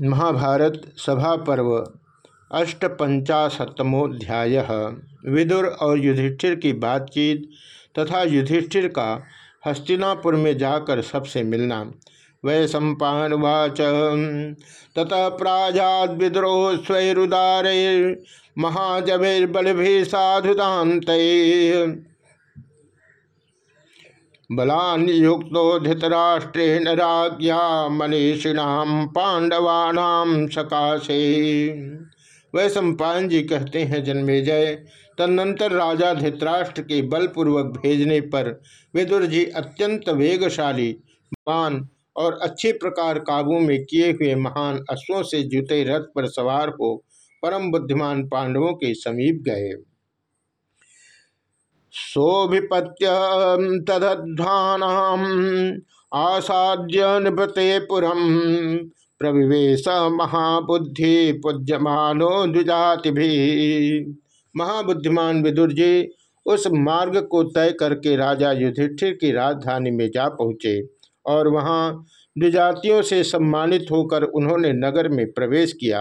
महाभारत सभा पर्व, अष्टपंचाशतमोध्याय। विदुर और युधिष्ठिर की बातचीत तथा युधिष्ठिर का हस्तिनापुर में जाकर सबसे मिलना। वै सम्पावाच ततः प्राजाद विद्रो स्वैरुदार महाजभिर्बल साधुदात बलान्युक्तो धृतराष्ट्रेण राज्ञा मनीषिणाम पांडवानाम सकाशे। वह सम्पान जी कहते हैं जन्मेजय तदनंतर राजा धृतराष्ट्र के बलपूर्वक भेजने पर विदुर जी अत्यंत वेगशाली बान और अच्छे प्रकार काबू में किए हुए महान अश्वों से जुते रथ पर सवार हो परम बुद्धिमान पांडवों के समीप गए। सोभिपत्य तदध्वानाम आसाद्य निपते पुरम प्रविवेश महाबुद्धि पूज्यमानो द्विजाति भी महाबुद्धिमान विदुर जी, उस मार्ग को तय करके राजा युधिष्ठिर की राजधानी में जा पहुँचे और वहाँ द्विजातियों से सम्मानित होकर उन्होंने नगर में प्रवेश किया।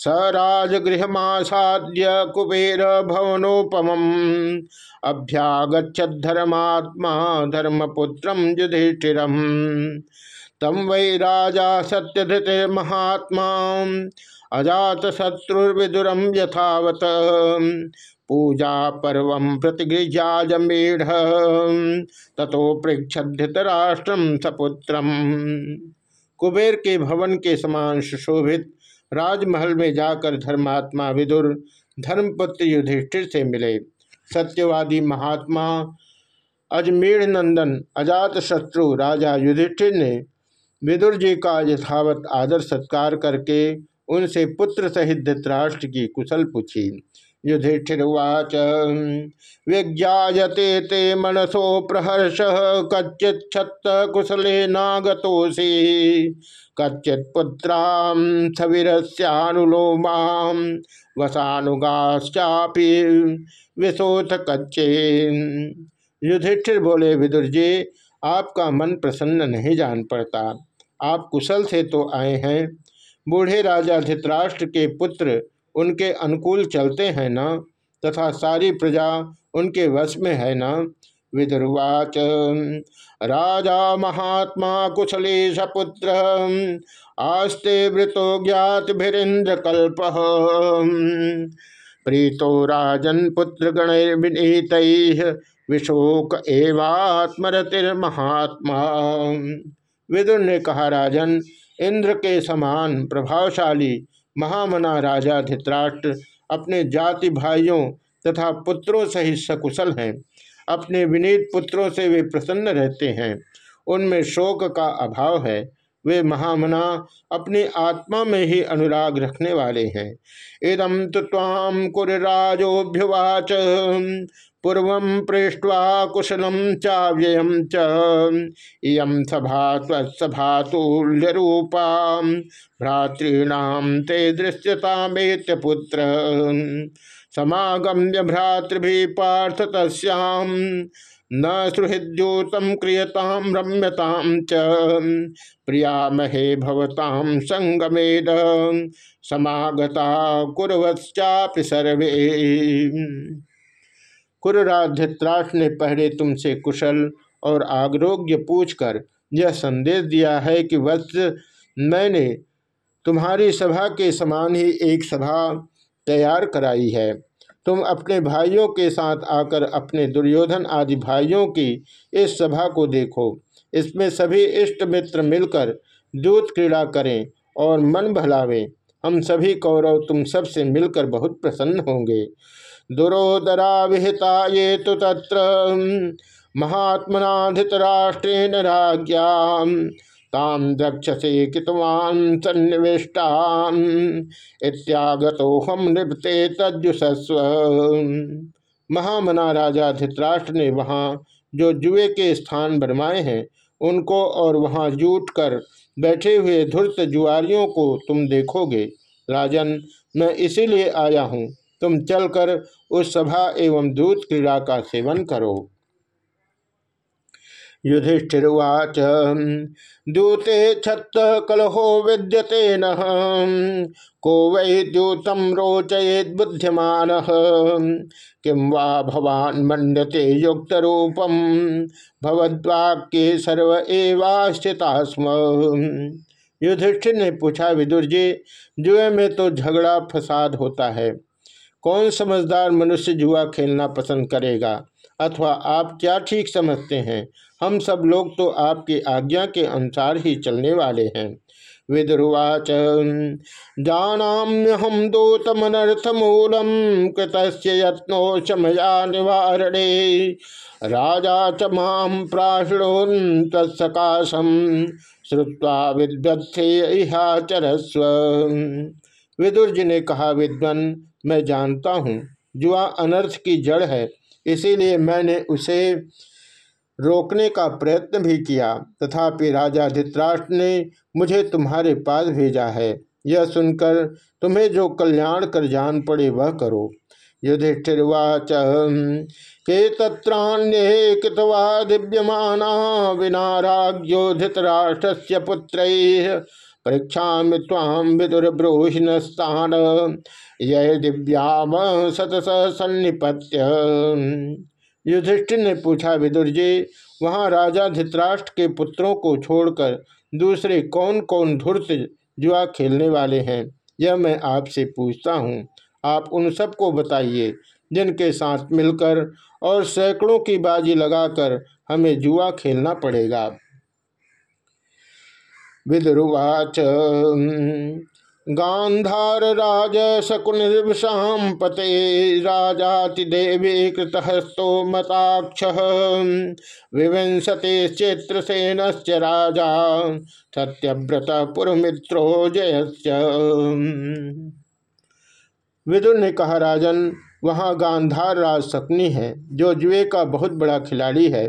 स राजगृहमासाद्य कुबेर भवनोपम अभ्यागछधर्मात्मा धर्मपुत्र युधिष्ठिर तम वै राजा सत्यधृत महात्मा अजात शत्रुर्विदुरम यथावत। पूजा पर्व प्रतिगृह्याजमेढ़ तथो पृक्षधृतराष्ट्रम सपुत्रम। कुबेर के भवन के समान सुशोभित राजमहल में जाकर धर्मात्मा विदुर धर्मपुत्र युधिष्ठिर से मिले। सत्यवादी महात्मा अजमेर नंदन, अजात शत्रु राजा युधिष्ठिर ने विदुर जी का यथावत आदर सत्कार करके उनसे पुत्र सहित धृतराष्ट्र की कुशल पूछी। युधिष्ठिर्वाच। विज्ञाते ते मनसो प्रहर्ष, कच्चित छत्त कुशले नागतोषी कच्चित पुत्रां सविरस्यानुलोमां विशोथ कच्चे। युधिष्ठिर बोले, विदुर जी, आपका मन प्रसन्न नहीं जान पड़ता। आप कुशल से तो आए हैं। बूढ़े राजा धृतराष्ट्र के पुत्र उनके अनुकूल चलते हैं न, तथा सारी प्रजा उनके वश में है न। विदुर्वाच, राजा महात्मा कुशले सपुत्र, आस्ते वृतो ज्ञात भिरेन्द्र कल्प। प्रीतो राजन पुत्र गण विनीत विशोक एवात्मरतिर्महात्मा विदुर ने कहा, राजन, इंद्र के समान प्रभावशाली महामना राजा धित्राष्ट्र अपने जाति भाइयों तथा पुत्रों सहित सकुशल हैं। अपने विनीत पुत्रों से वे प्रसन्न रहते हैं। उनमें शोक का अभाव है। वे महामना अपनी आत्मा में ही अनुराग रखने वाले हैं। इदम तो ताम कुरराजोभ्युवाच पूर्व पृष्ठवा कुशलम चाव्यय इं सभा तत्सभा तुल्यरूपा भ्रातॄणाम ते दृश्यता पुत्र। समागम्य भ्रातृभि पार्थ तस्याम न सुहृद्योतम क्रियताम रम्यताम च। प्रिया महे भवताम संगमेद। समागता कुरवश्चापि सर्वे। कुरराधित्राष्ट्र ने पहले तुमसे कुशल और आग्रोग्य पूछकर यह संदेश दिया है कि वत्स, मैंने तुम्हारी सभा के समान ही एक सभा तैयार कराई है। तुम अपने भाइयों के साथ आकर अपने दुर्योधन आदि भाइयों की इस सभा को देखो। इसमें सभी इष्ट मित्र मिलकर दूत क्रीड़ा करें और मन भलावें हम सभी कौरव तुम सबसे मिलकर बहुत प्रसन्न होंगे। दुरोदरा विहिता ये तो तत्र। महात्मना धृतराष्ट्रेण राज्ञा ताम द्रक्षसे कितवान सन्निविष्टान। इत्यागतो हम नृपते तजुसस्व महामना राजा धृतराष्ट्र ने वहाँ जो जुए के स्थान बनवाए हैं, उनको और वहाँ जूट कर बैठे हुए धुर्त जुआरियों को तुम देखोगे। राजन, मैं इसीलिए आया हूँ, तुम चलकर उस सभा एवं दूत क्रीड़ा का सेवन करो। युधिष्ठिर्वाच। दूते छत्त कलहो विद्यते न। को वै द्यूतम रोचयेद बुद्धिमान। किं वा भवान मंडते युक्त रूपम भगवद्वाक्य सर्व एवाश्चिता स्म युधिष्ठिर ने पूछा, विदुर जी, जुए में तो झगड़ा फसाद होता है। कौन समझदार मनुष्य जुआ खेलना पसंद करेगा? अथवा आप क्या ठीक समझते हैं? हम सब लोग तो आपकी आज्ञा के अनुसार ही चलने वाले हैं। विदुर्वाच जानाम्यहम दूतमनर्थमूलम कृत यत्नो शमया निवारणे। राजा च माम प्राशणोन तत्सकाशम श्रुवा विद्वत्सेहाचरस्व विदुर जी ने कहा, विद्वन, मैं जानता हूँ, जुआ अनर्थ की जड़ है इसीलिए मैंने उसे रोकने का प्रयत्न भी किया। तथापि राजा धित्राष्ट्र ने मुझे तुम्हारे पास भेजा है। यह सुनकर तुम्हें जो कल्याण कर जान पड़े वह करो। युधिष्ठिर्वाच के तत्राण्ये कृतवा दिव्यमाना विना राज्यो धृतराष्ट्रस्य पुत्रैः परीक्षा ताम विदुर्ब्रूहिणस्तान यह दिव्याम सतस सन्निपत्य। युधिष्ठिर ने पूछा विदुर जी वहाँ राजा धृतराष्ट्र के पुत्रों को छोड़कर दूसरे कौन कौन धूर्त जुआ खेलने वाले हैं, यह मैं आपसे पूछता हूँ। आप उन सबको बताइए, जिनके साथ मिलकर और सैकड़ों की बाजी लगाकर हमें जुआ खेलना पड़ेगा। विदुर्वाच। गांधार राज शकुनिर्विषाम पते राजातिदेवी कृतहस्तो मताक्ष। विविंशति चित्रसेन राजा सत्यव्रत पुरमित्रो जय विदुर ने कहा, राजन, वहाँ गांधार राज शकुनी है, जो जुए का बहुत बड़ा खिलाड़ी है।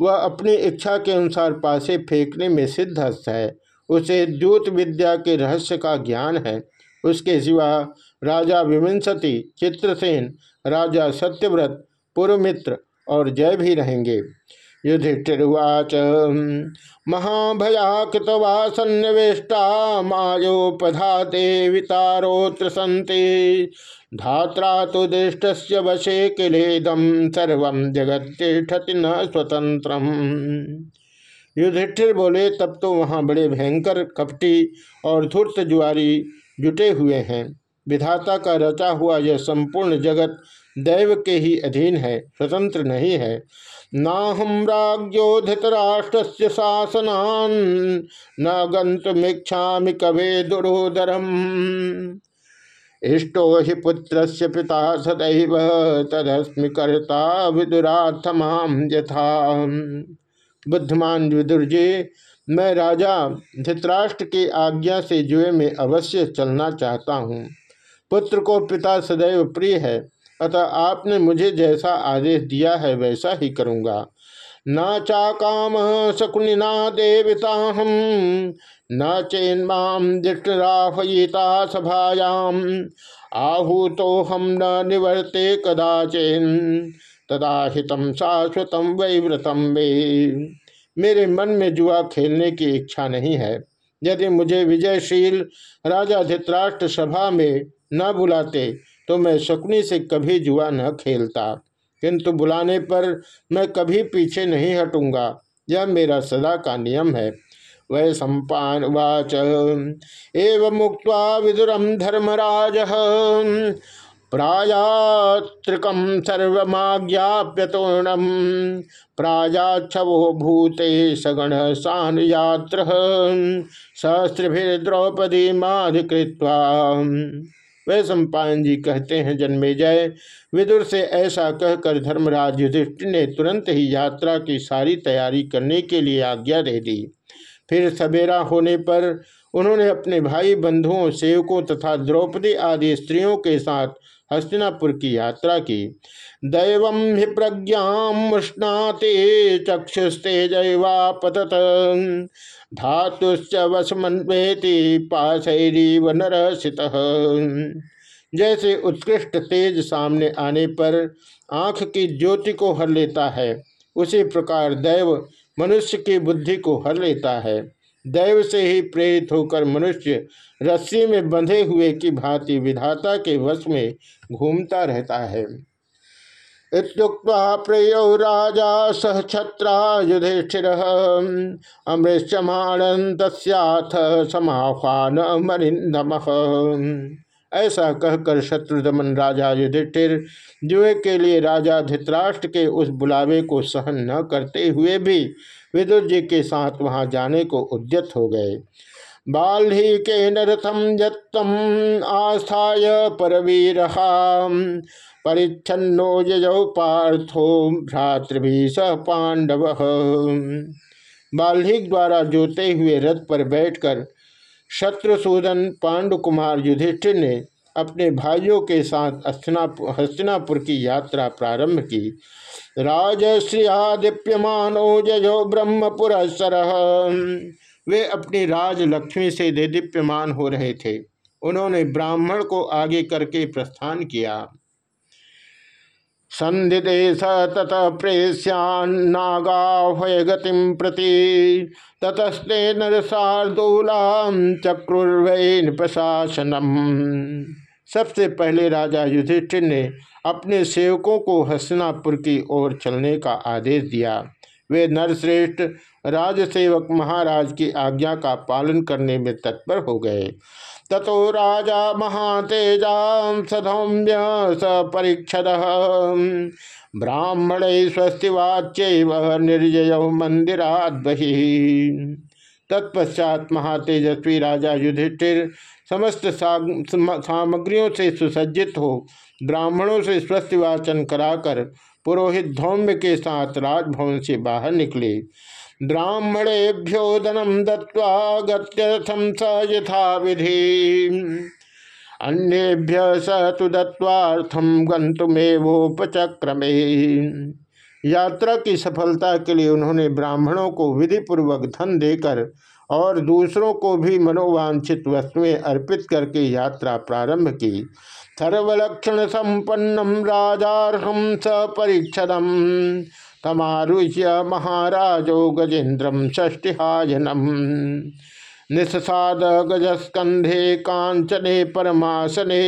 वह अपनी इच्छा के अनुसार पासे फेंकने में सिद्धस्त है। उसे दूत विद्या के रहस्य का ज्ञान है। उसके सिवा राजा विविंसति चित्रसेन, राजा सत्यव्रत, पुरमित्र और जय भी रहेंगे। युधिष्ठिर्वाच महाभयाकृतवा सन्निवेष्टा मायोपधाते वितारोत्र सन्ति धात्रा तो दृष्ट वशे किलेदम सर्व जगत न स्वतंत्र युधिष्ठिर बोले, तब तो वहाँ बड़े भयंकर कपटी और धूर्त जुआरी जुटे हुए हैं। विधाता का रचा हुआ यह संपूर्ण जगत दैव के ही अधीन है, स्वतंत्र नहीं है। ना हम राज्यो धृतराष्ट्र शासनान, न गंतुमीक्षा कवे दुरोदरम। इष्टो हि पुत्र पिता सदैव, तदस्मि कर्ता विदुराथमाम यथा। बुद्धिमान विदुर जी, मैं राजा धृतराष्ट्र की आज्ञा से जुए में अवश्य चलना चाहता हूँ। पुत्र को पिता सदैव प्रिय है, अतः आपने मुझे जैसा आदेश दिया है वैसा ही करूँगा। न चा काम शकुनिना देवता हम न चेन्माम दृष्टराफयिता सभायाम आहू तो हम न निवर्ते कदाचिन तदा हितम शाश्वतम वैव्रतम वे। मेरे मन में जुआ खेलने की इच्छा नहीं है। यदि मुझे विजयशील राजा धित्राष्ट्र सभा में न बुलाते तो मैं शकुनी से कभी जुआ न खेलता। किंतु बुलाने पर मैं कभी पीछे नहीं हटूँगा। यह मेरा सदा का नियम है। वह सम्पान वाच एवं मुक्त विदुरम धर्मराज। प्रायात्रिकम सर्वमाज्ञाप्यतोणम प्रायाक्षवो भूते सगण सान यात्र सहस्रभिद्रौपदी माधिकृत्वा वह सम्पायन जी कहते हैं, जन्मे जय। विदुर से ऐसा कहकर धर्मराज युधिष्ठिर ने तुरंत ही यात्रा की सारी तैयारी करने के लिए आज्ञा दे दी। फिर सवेरा होने पर उन्होंने अपने भाई बंधुओं, सेवकों तथा द्रौपदी आदि स्त्रियों के साथ हस्तिनापुर की यात्रा की। दैव हि प्रज्ञाष्णाते चक्षुस्तेजवापतत धातुश्च वसमन्वेति पाशैरीव नरसित। जैसे उत्कृष्ट तेज सामने आने पर आँख की ज्योति को हर लेता है, उसी प्रकार दैव मनुष्य की बुद्धि को हर लेता है। दैव से ही प्रेरित होकर मनुष्य रस्सी में बंधे हुए की भांति विधाता के वश में घूमता रहता है। प्रियो राजा सह छत्रा युधिष्ठिर अमृष्यमाण तस्थ समाह्वान मरिंदम ऐसा कहकर शत्रुदमन राजा युधिष्ठिर जुए के लिए राजा धृतराष्ट्र के उस बुलावे को सहन न करते हुए भी विदुर जी के साथ वहाँ जाने को उद्यत हो गए। बाल्ही के नरथम यम आस्थाय परवीर परिच्छन्नो यजौ पार्थो भ्रातृभि स पांडव। बाल्हिक द्वारा जोते हुए रथ पर बैठकर शत्रुसूदन पांडुकुमार युधिष्ठिर ने अपने भाइयों के साथ हस्तिनापुर की यात्रा प्रारंभ की। राजश्रिया दीप्यमानो जयो ब्रह्मपुर वे अपनी राज लक्ष्मी से दे दीप्यमान हो रहे थे। उन्होंने ब्राह्मण को आगे करके प्रस्थान किया। संधिदेश तत प्रेस्यान्नागाह्वय गति प्रति ततस्ते नरसार्दूला चक्रुर्वै प्रशासनम। सबसे पहले राजा युधिष्ठिर ने अपने सेवकों को हसनापुर की ओर चलने का आदेश दिया। वे नरश्रेष्ठ राजसेवक महाराज की आज्ञा का पालन करने में तत्पर हो गए। ततो राजा महातेजा सधौम्य स परीक्षद ब्राह्मण स्वस्तिवाच्य निर्जय मंदिरात बही तत्पश्चात महातेजस्वी राजा युधिष्ठिर समस्त सामग्रियों से सुसज्जित हो, ब्राह्मणों से स्वस्थ वाचन कराकर पुरोहित धौम्य के साथ राजभवन से बाहर निकले। ब्राह्मणेभ्यो धनम दत्वा गत्यर्थम स यथा विधि अन्येभ्य स तो दत्वार्थम गंतुमेवोपचक्रमे यात्रा की सफलता के लिए उन्होंने ब्राह्मणों को विधि पूर्वक धन देकर और दूसरों को भी मनोवांछित वस्तुएँ अर्पित करके यात्रा प्रारंभ की। सर्वलक्षण संपन्नम राजारहम स परीक्षदम तमारुह्य महाराजो गजेन्द्रम षष्टिहायनम निषसाद गजस्कंधे कांचने परमासने।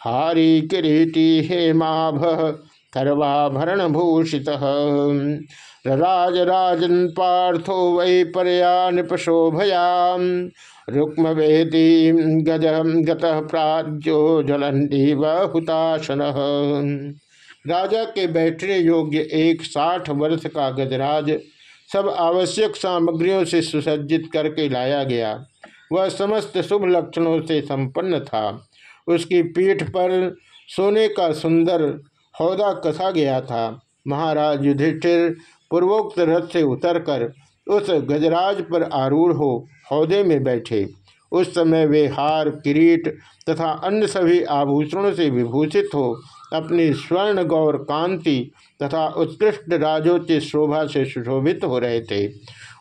हारी किरीटी हेमाभ सर्वाभरण राज राजन पार्थो वै परया नृपशोभयाम रुक्म वेदी गज गत प्राज्यो राजा के बैठने योग्य एक साठ वर्ष का गजराज सब आवश्यक सामग्रियों से सुसज्जित करके लाया गया। वह समस्त शुभ लक्षणों से संपन्न था। उसकी पीठ पर सोने का सुंदर हौदा कसा गया था? महाराज युधिष्ठिर पूर्वोक्त रथ से उतरकर उस गजराज पर आरूढ़ हो हौदे में बैठे। उस समय वे हार, किरीट तथा अन्य सभी आभूषणों से विभूषित हो अपनी स्वर्ण गौर कांति तथा उत्कृष्ट राजोचित शोभा से सुशोभित हो रहे थे।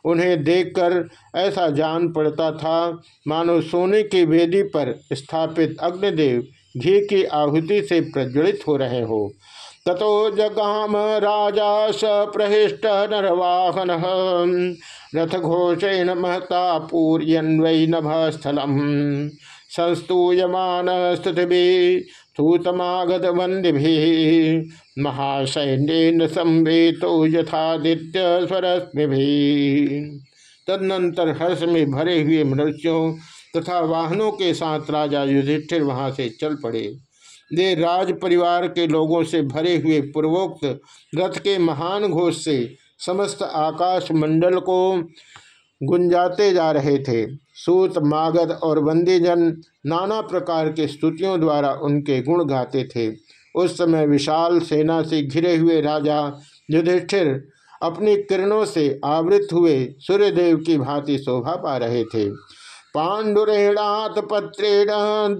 उन्हें देखकर ऐसा जान पड़ता था, मानो सोने की वेदी पर स्थापित अग्निदेव घी की आहुति से प्रज्वलित हो रहे हो। ततो जगाम राजा स प्रहिष्ट नरवाहन। रथ घोषेण महता पूर्यन्वै नभ स्थलम। संस्तूयमान स्तुति सूतमागत वंदि महासैन्य संवेतो यथादित्य स्वरश्मि तदनंतर हर्ष में भरे हुए मनुष्यों तथा वाहनों के साथ राजा युधिष्ठिर वहाँ से चल पड़े। वे राज परिवार के लोगों से भरे हुए पूर्वोक्त रथ के महान घोष से समस्त आकाश मंडल को गुंजाते जा रहे थे। सूत, मागध और बंदीजन नाना प्रकार के स्तुतियों द्वारा उनके गुण गाते थे। उस समय विशाल सेना से घिरे हुए राजा युधिष्ठिर अपनी किरणों से आवृत हुए सूर्यदेव की भांति शोभा पा रहे थे। पाण्डुरेणात पत्रेण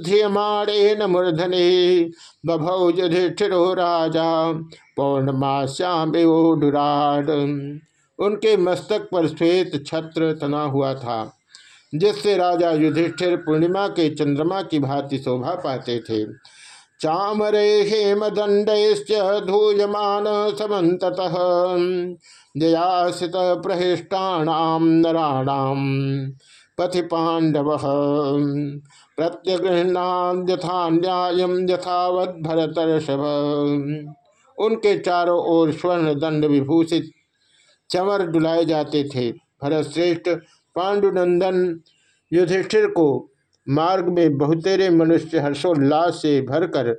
ध्रियमाणेन मूर्धने बभौ युधिष्ठिरो राजा पौर्णमाश्यामिवोडुराड उनके मस्तक पर श्वेत छत्र तना हुआ था, जिससे राजा युधिष्ठिर पूर्णिमा के चंद्रमा की भांति शोभा पाते थे। चामरे हेमदंड धूयमान समत जयासित प्रहिष्टाणाम नराणाम पथि पांडव प्रत्यगृहणान यथा न्याय यथावत भरतर्षभ। उनके चारों ओर स्वर्ण दंड विभूषित चमर डुलाए जाते थे। भरतश्रेष्ठ पांडुनंदन युधिष्ठिर को मार्ग में बहुतेरे मनुष्य हर्षोल्लास से भरकर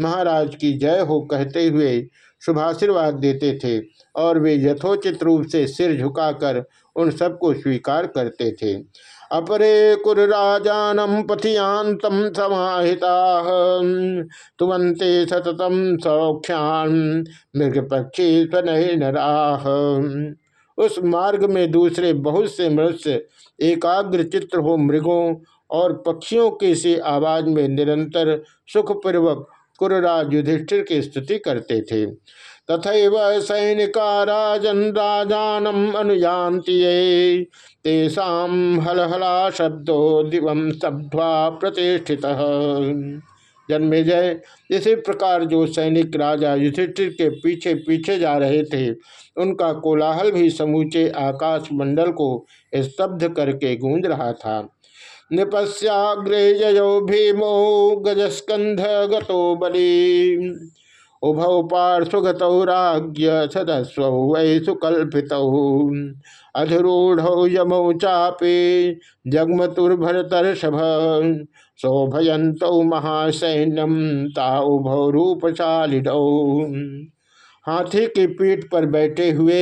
महाराज की जय हो कहते हुए शुभाशीर्वाद देते थे और वे यथोचित रूप से सिर झुकाकर उन सबको स्वीकार करते थे। अपरे कुरराजानम पथियांतम समाहिता। तुवंते सततम सौख्यान मृग पक्षी स्वनराह उस मार्ग में दूसरे बहुत से मनुष्य एकाग्र चित्र हो मृगों और पक्षियों के से आवाज़ में निरंतर सुखपूर्वक कुरराज युधिष्ठिर की स्तुति करते थे। तथा सैनिका राजन राजानम अनुयांति ये। हलहला शब्दो दिवम सब्ध्वा प्रतिष्ठित। जन्मे जय। इसी प्रकार जो सैनिक राजा युधिष्ठिर के पीछे पीछे जा रहे थे, उनका कोलाहल भी समूचे आकाश मंडल को स्तब्ध करके गूंज रहा था। निपस्याग्रे जयो भीमो गजस्कंध गतो बली। उभौ पार्श्वगतौ राज्य सदस्व वै सुकल्पित अधरूढ़ यमौ चापे जगमतुर्भरतर्षभ। शोभयत महासैन्यम ताउभौ रूपशालिनौ। हाथी की पीठ पर बैठे हुए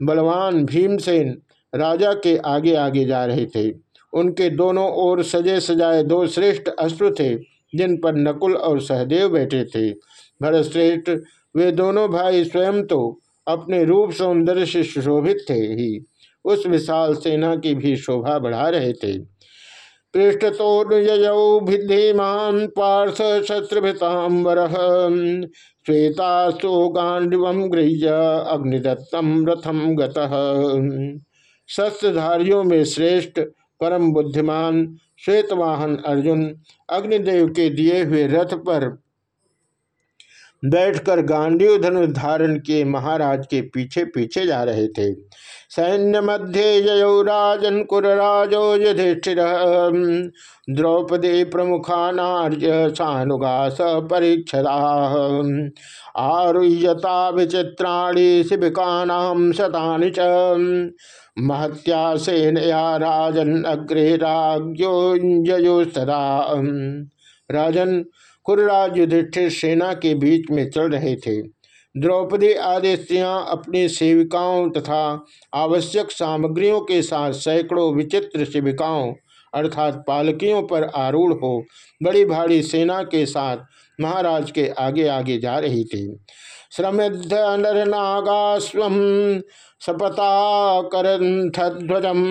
बलवान भीमसेन राजा के आगे आगे जा रहे थे। उनके दोनों ओर सजे सजाए दो श्रेष्ठ अश्रु थे। जिन पर नकुल और सहदेव बैठे थे। भरतश्रेष्ठ, वे दोनों भाई स्वयं तो अपने रूप सौंदर्य से सुशोभित थे ही। उस विशाल सेना की भी शोभा बढ़ा रहे थे। पृष्ठतोनुयौ भिद्धिमान पार्थ गृह्य अग्निदत्तम रथम गस्त्रधारियों में श्रेष्ठ, परम बुद्धिमान श्वेतवाहन अर्जुन अग्निदेव के दिए हुए रथ पर बैठकर गांडीव धनुष धारण के महाराज के पीछे पीछे जा रहे थे। सैन्य मध्य जयो राजन कुरराजो युधिष्ठिर द्रौपदी प्रमुखा नार्य सानुगा परीक्षदा, आरुह्यता विचित्राणी शिविका शतानि च, महत्या सेनया राजन अग्रे राज्यो सदा। राजन कुरराज युधिष्ठिर सेना के बीच में चल रहे थे। द्रौपदी आदि स्त्रियाँ अपनी सेविकाओं तथा आवश्यक सामग्रियों के साथ सैकड़ों विचित्र सेविकाओं अर्थात पालकियों पर आरूढ़ हो बड़ी भारी सेना के साथ महाराज के आगे आगे जा रही थी। श्रमिद्ध नरनागास्व सपता करध्वजम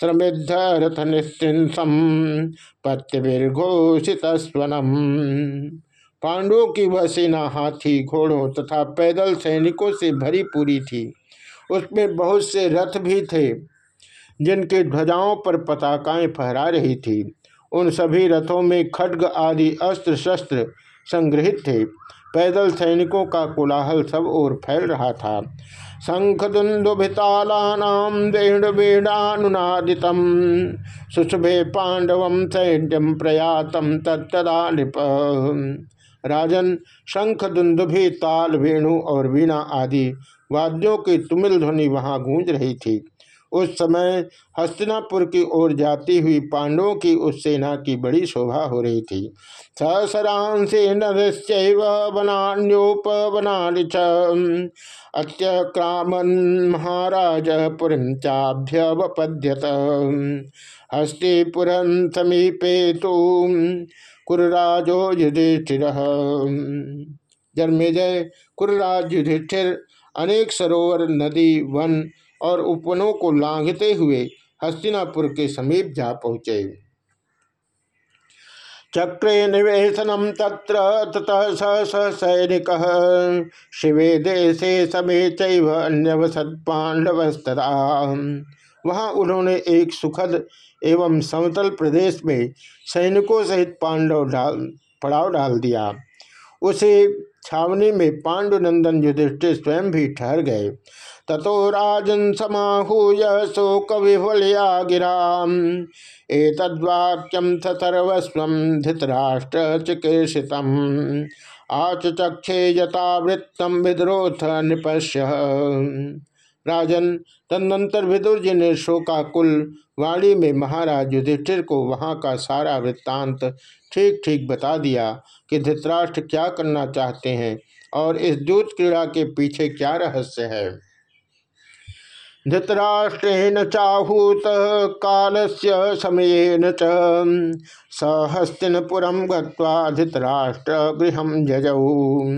श्रमिद्ध रथ निस्थिंसम पत्यभिर्घोषित स्वनम पांडवों की वह सेना हाथी, घोड़ों तथा पैदल सैनिकों से भरी पूरी थी। उसमें बहुत से रथ भी थे, जिनके ध्वजाओं पर पताकाएँ फहरा रही थी। उन सभी रथों में खड्ग आदि अस्त्र शस्त्र संग्रहित थे। पैदल सैनिकों का कोलाहल सब ओर फैल रहा था। शंख वेणुवेणानुनादित सुशुभे पांडव सैन्यम प्रयातम तत्दा नृप राजन शंख दुंदुभि ताल वेणु और वीणा आदि वाद्यों की तुमिल ध्वनि वहाँ गूंज रही थी। उस समय हस्तिनापुर की ओर जाती हुई पांडवों की उस सेना की बड़ी शोभा हो रही थी। सहसरांसे वनान्योपवनालिच अत्यक्रामन महाराज पुरीं चाभ्यवपद्यत हस्तिपुर समीपे तो कुरराजो युधिष्ठिर। जन्मेजय कुरराज युधिष्ठिर, अनेक सरोवर, नदी, वन और उपवनों को लांघते हुए हस्तिनापुर के समीप जा पहुँचे। चक्रे निवेशनम तत्र ततः स सैनिक। शिवे देशे समे पांडवस्तरा वहाँ उन्होंने एक सुखद एवं समतल प्रदेश में सैनिकों सहित पांडव डाल, पड़ाव डाल दिया। उसे छावनी में पांडुनंदन युधिष्ठिर स्वयं भी ठहर गए। ततो राजन समाहूय शोक विफलया गिरा एतद्वाक्यम सर्वस्व धृतराष्ट्र चिकीर्षित आचक्षे यथावृत्तम विद्रोथ निपश्य। राजन तदनंतर विदुर जी ने शोकाकुल वाणी में महाराज युधिष्ठिर को वहाँ का सारा वृत्तांत ठीक ठीक बता दिया कि धृतराष्ट्र क्या करना चाहते हैं और इस दूत क्रीड़ा के पीछे क्या रहस्य है। धृतराष्ट्रेण चाहूत काल से समयेन च सहस्तिनपुरम गृतराष्ट्र गृह जजऊ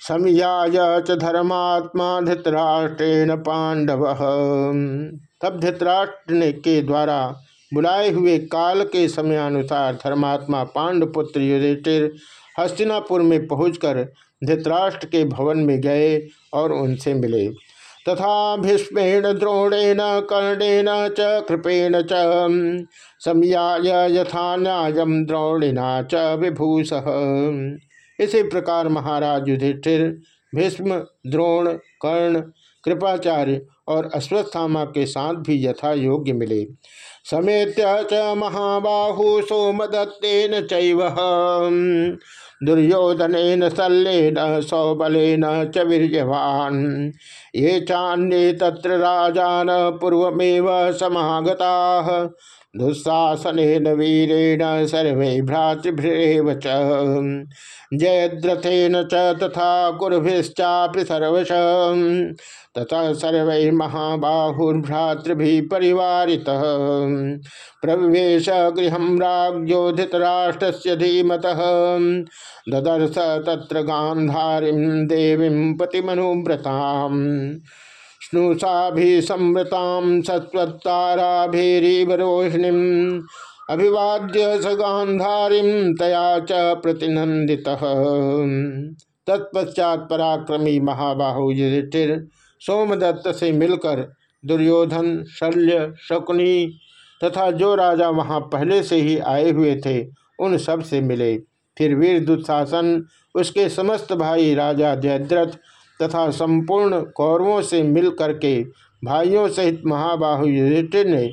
समयाय च धर्मात्मा धृतराष्ट्रेण पांडव तब धृतराष्ट्र ने के द्वारा बुलाए हुए काल के समयानुसार धर्मात्मा पांडपुत्र युधिष्ठिर हस्तिनापुर में पहुंचकर धृतराष्ट्र के भवन में गए और उनसे मिले। तथा भीष्मेण द्रोणेन, कर्णेन च, कृपेण च समयाय यथा न्यायम द्रोणिना च, विभूष। इसी प्रकार महाराज युधिष्ठिर, भीष्म, द्रोण, कर्ण, कृपाचार्य और अश्वत्थामा के साथ भी यथा योग्य मिले। समेत च महाबाहु सोमदत्तेन चैव दुर्योधन शल्येन सौबलेन च वीर्यवान्। ये चान्ये तत्र राजान पूर्वमेव समागताः। दुस्साहसन वीरेण सर्वे भ्रातृभ्रेव जयद्रथेन च तथा कुर्भिश्चापि सर्वश। तथा सर्व महाबाहुर्भ्रातृभि परिवारि प्रवेश गृह राज्योधितराष्ट्र धीमत। ददर्श तत्र गांधारी देवी पतिमनुव्रता स्नुषाभि संवृतां सत्वत्ताराभिरीवरोहिणी अभिवाद्य स गांधारी तया च प्रतिनंदि तत्पश्चात पराक्रमी महाबाहु युधिष्ठिर सोमदत्त से मिलकर दुर्योधन, शल्य, शकुनी तथा जो राजा वहाँ पहले से ही आए हुए थे, उन सबसे मिले। फिर वीर दुशासन, उसके समस्त भाई राजा जयद्रथ तथा संपूर्ण कौरवों से मिल करके भाइयों सहित महाबाहु युधिष्ठिर ने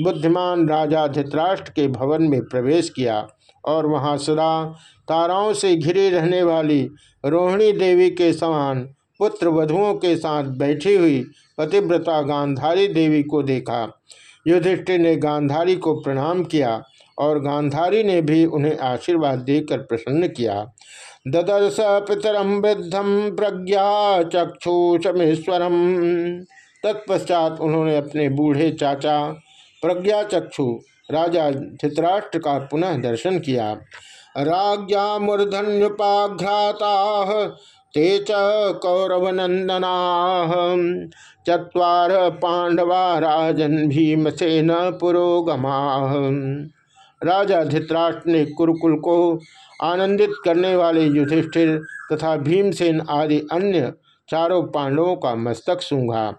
बुद्धिमान राजा धृतराष्ट्र के भवन में प्रवेश किया और वहाँ सदा ताराओं से घिरी रहने वाली रोहिणी देवी के समान पुत्र वधुओं के साथ बैठी हुई पतिव्रता गांधारी देवी को देखा। युधिष्ठिर ने गांधारी को प्रणाम किया और गांधारी ने भी उन्हें आशीर्वाद देकर प्रसन्न किया। ददर्श पितरम वृद्धम प्रज्ञा चक्षुषमेश्वरम। तत्पश्चात उन्होंने अपने बूढ़े चाचा प्रज्ञा चक्षु, राजा धित्राष्ट्र का पुनः दर्शन किया। राज्ञा मूर्धन्युपाघ्राता ते च कौरवनंदना चर पांडवा राजन भीमसेन पुरोगमा। राजा धित्राष्ट्र ने कुरुकुल को आनंदित करने वाले युधिष्ठिर तथा भीमसेन आदि अन्य चारों पांडवों का मस्तक सूंघा।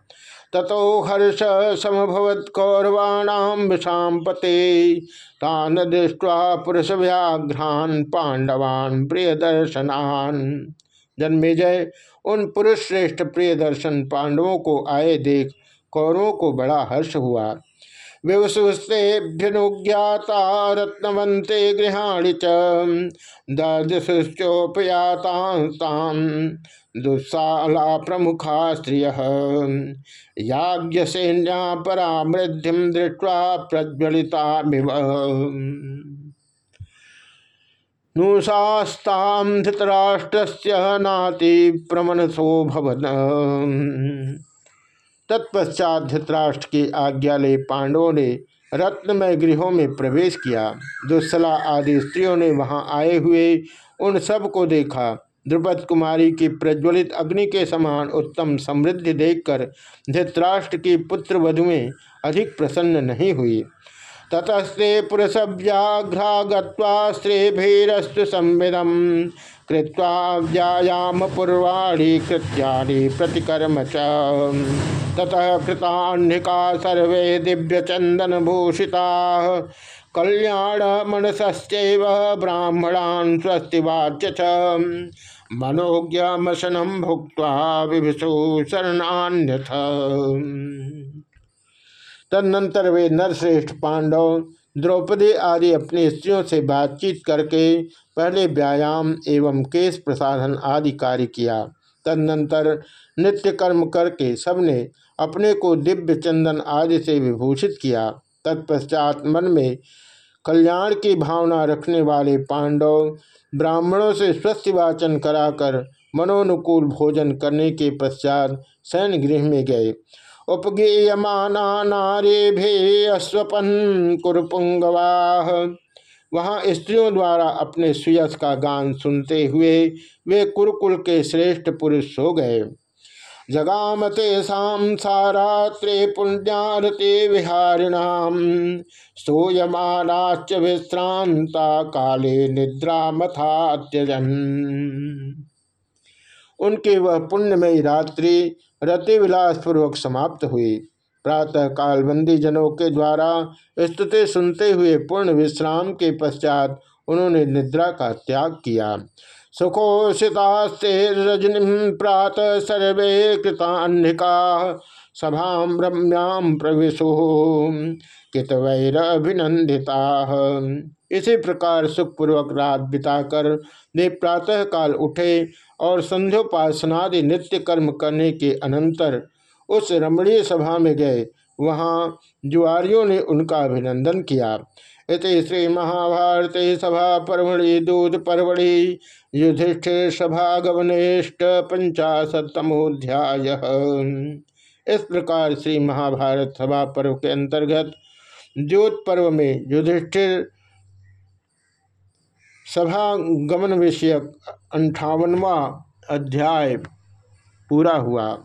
ततो हर्ष समभवत कौरवाणाम विषाम पते। तान दृष्टवा पुरुष व्याघ्रान पांडवान प्रिय दर्शनान जन्मेजय उन पुरुष श्रेष्ठ प्रिय दर्शन पांडवों को आए देख कौरवों को बड़ा हर्ष हुआ। विवसुस्तेभ्यनुज्ञाता रत्नवंते गृहाणि च दुस्साला प्रमुखा स्त्रिय याज्ञसेन्या परामृद्धिम दृष्ट्वा प्रज्वलिता नूसास्तां धृतराष्ट्रस्य नाति प्रमनसो भवन तत्पश्चात धृतराष्ट्र की आज्ञा ले पांडवों ने रत्नमय गृहों में प्रवेश किया दुस्सला आदि स्त्रियों ने वहाँ आए हुए उन सबको देखा। द्रुपद कुमारी की प्रज्वलित अग्नि के समान उत्तम समृद्धि देखकर धृतराष्ट्र की पुत्र वधुएँ अधिक प्रसन्न नहीं हुई। ततस्ते पुरुषव्याघ्रा गत्वा स्त्रीभिरस्तु संविदम, कृत्वा व्यायाम पूर्वाणी कृत्यानि प्रतिकर्म च। ततः कृतान्निका सर्वे दिव्य चंदन भूषिता कल्याण मनसश्चैव ब्राह्मणान् स्वस्तिवाच्य च। मनोज्ञमशनं भुक्त्वा विभिषु शरणान्यथ। तदनंतर वे नरश्रेष्ठ पांडव, द्रौपदी आदि अपनी स्त्रियों से बातचीत करके पहले व्यायाम एवं केश प्रसाधन आदि कार्य किया। तदनंतर नित्य कर्म करके सबने अपने को दिव्य चंदन आदि से विभूषित किया। तत्पश्चात मन में कल्याण की भावना रखने वाले पांडव ब्राह्मणों से स्वस्थ वाचन कराकर मनोनुकूल भोजन करने के पश्चात सैन्य गृह में गए। उपगेयमाना नारे भे अस्वपन कुरुपुंगवाह। वहाँ स्त्रियों द्वारा अपने सुयस का गान सुनते हुए वे कुरुकुल के श्रेष्ठ पुरुष हो गए। जगामते सारात्रे पुण्यारते विहारिणाम स्तूयमानाच विश्रांता काले निद्रा मथात्यजन उनके वह पुण्यमयी रात्रि रति विलास पूर्वक समाप्त हुई। प्रातः कालबंदी जनों के द्वारा स्तुति सुनते हुए पूर्ण विश्राम के पश्चात उन्होंने निद्रा का त्याग किया। सुखोषितास्ते रजनी प्रात सर्वे कृतान्निका सभा रम्याम प्रवेशो कितवैरभिनंदिता इसी प्रकार सुखपूर्वक रात बिताकर वे प्रातः काल उठे और संध्योपासनादि नित्य कर्म करने के अनंतर उस रमणीय सभा में गए। वहाँ जुआरियों ने उनका अभिनंदन किया। इत श्री महाभारत सभा परमणि दूध परमणि युधिष्ठिर सभा गवनेष्ट पंचाशतमोध्याय इस प्रकार श्री महाभारत सभा पर्व के अंतर्गत ज्योत पर्व में युधिष्ठिर सभा गमन विषयक अंठावनवा अध्याय पूरा हुआ।